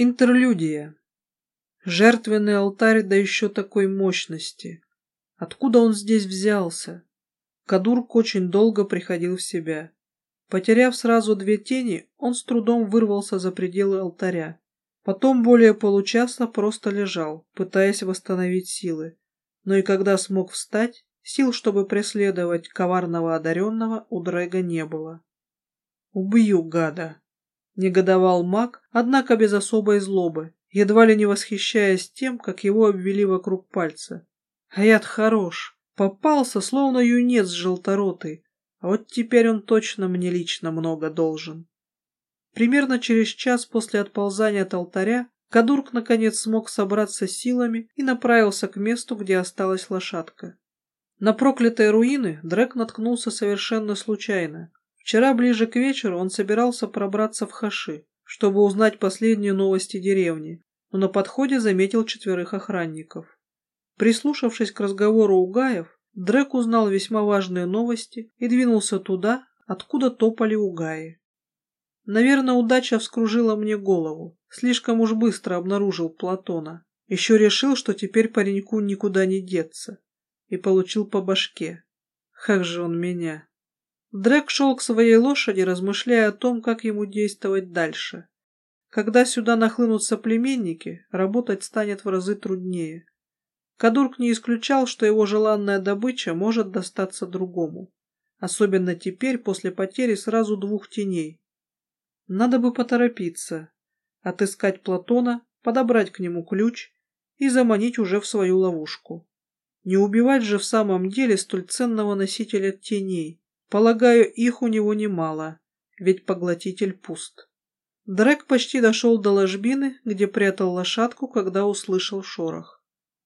Интерлюдия. Жертвенный алтарь, да еще такой мощности. Откуда он здесь взялся? Кадурк очень долго приходил в себя. Потеряв сразу две тени, он с трудом вырвался за пределы алтаря. Потом более получаса просто лежал, пытаясь восстановить силы. Но и когда смог встать, сил, чтобы преследовать коварного одаренного, у Дрэга не было. «Убью гада!» — негодовал маг, однако без особой злобы, едва ли не восхищаясь тем, как его обвели вокруг пальца. «А яд хорош!» Попался, словно юнец желторотый, а вот теперь он точно мне лично много должен. Примерно через час после отползания от алтаря Кадурк наконец смог собраться силами и направился к месту, где осталась лошадка. На проклятые руины Дрек наткнулся совершенно случайно. Вчера ближе к вечеру он собирался пробраться в Хаши, чтобы узнать последние новости деревни, но на подходе заметил четверых охранников. Прислушавшись к разговору Угаев, Дрек узнал весьма важные новости и двинулся туда, откуда топали Угаи. Наверное, удача вскружила мне голову. Слишком уж быстро обнаружил Платона. Еще решил, что теперь пареньку никуда не деться. И получил по башке. Как же он меня. Дрек шел к своей лошади, размышляя о том, как ему действовать дальше. Когда сюда нахлынут соплеменники, работать станет в разы труднее. Кадурк не исключал, что его желанная добыча может достаться другому. Особенно теперь, после потери сразу двух теней. Надо бы поторопиться, отыскать Платона, подобрать к нему ключ и заманить уже в свою ловушку. Не убивать же в самом деле столь ценного носителя теней. Полагаю, их у него немало, ведь поглотитель пуст. Дрек почти дошел до ложбины, где прятал лошадку, когда услышал шорох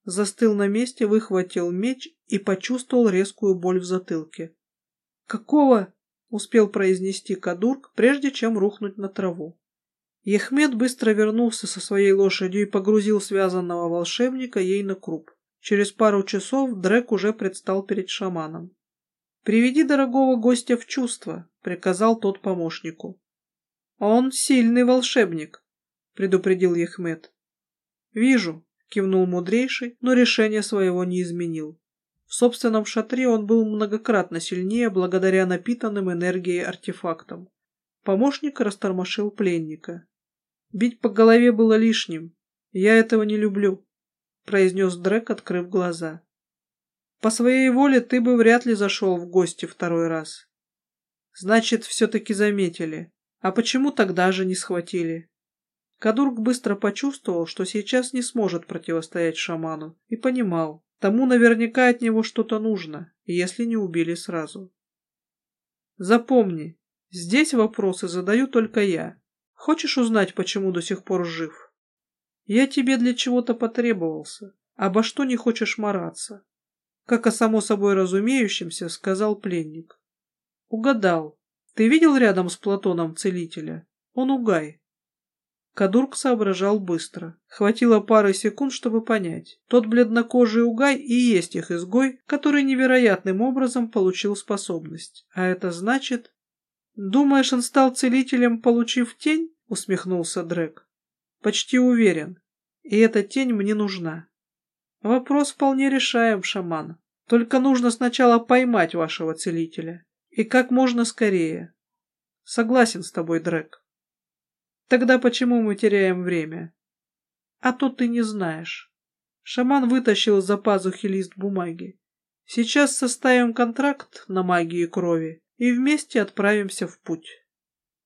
застыл на месте, выхватил меч и почувствовал резкую боль в затылке. «Какого?» — успел произнести Кадурк, прежде чем рухнуть на траву. Ехмед быстро вернулся со своей лошадью и погрузил связанного волшебника ей на круп. Через пару часов Дрек уже предстал перед шаманом. «Приведи дорогого гостя в чувство», — приказал тот помощнику. «Он сильный волшебник», — предупредил Ехмед. «Вижу», кивнул мудрейший, но решение своего не изменил. В собственном шатре он был многократно сильнее благодаря напитанным энергией артефактам. Помощник растормошил пленника. «Бить по голове было лишним. Я этого не люблю», — произнес Дрек, открыв глаза. «По своей воле ты бы вряд ли зашел в гости второй раз». «Значит, все-таки заметили. А почему тогда же не схватили?» Кадург быстро почувствовал, что сейчас не сможет противостоять шаману, и понимал, тому наверняка от него что-то нужно, если не убили сразу. Запомни, здесь вопросы задаю только я. Хочешь узнать, почему до сих пор жив? Я тебе для чего-то потребовался, обо что не хочешь мараться. Как о само собой разумеющемся, сказал пленник. Угадал. Ты видел рядом с Платоном целителя? Он угай. Кадурк соображал быстро. Хватило пары секунд, чтобы понять. Тот бледнокожий угай и есть их изгой, который невероятным образом получил способность. А это значит... «Думаешь, он стал целителем, получив тень?» — усмехнулся Дрек. «Почти уверен. И эта тень мне нужна». «Вопрос вполне решаем, шаман. Только нужно сначала поймать вашего целителя. И как можно скорее». «Согласен с тобой, Дрек». Тогда почему мы теряем время? А то ты не знаешь. Шаман вытащил из-за пазухи лист бумаги. Сейчас составим контракт на магии крови и вместе отправимся в путь.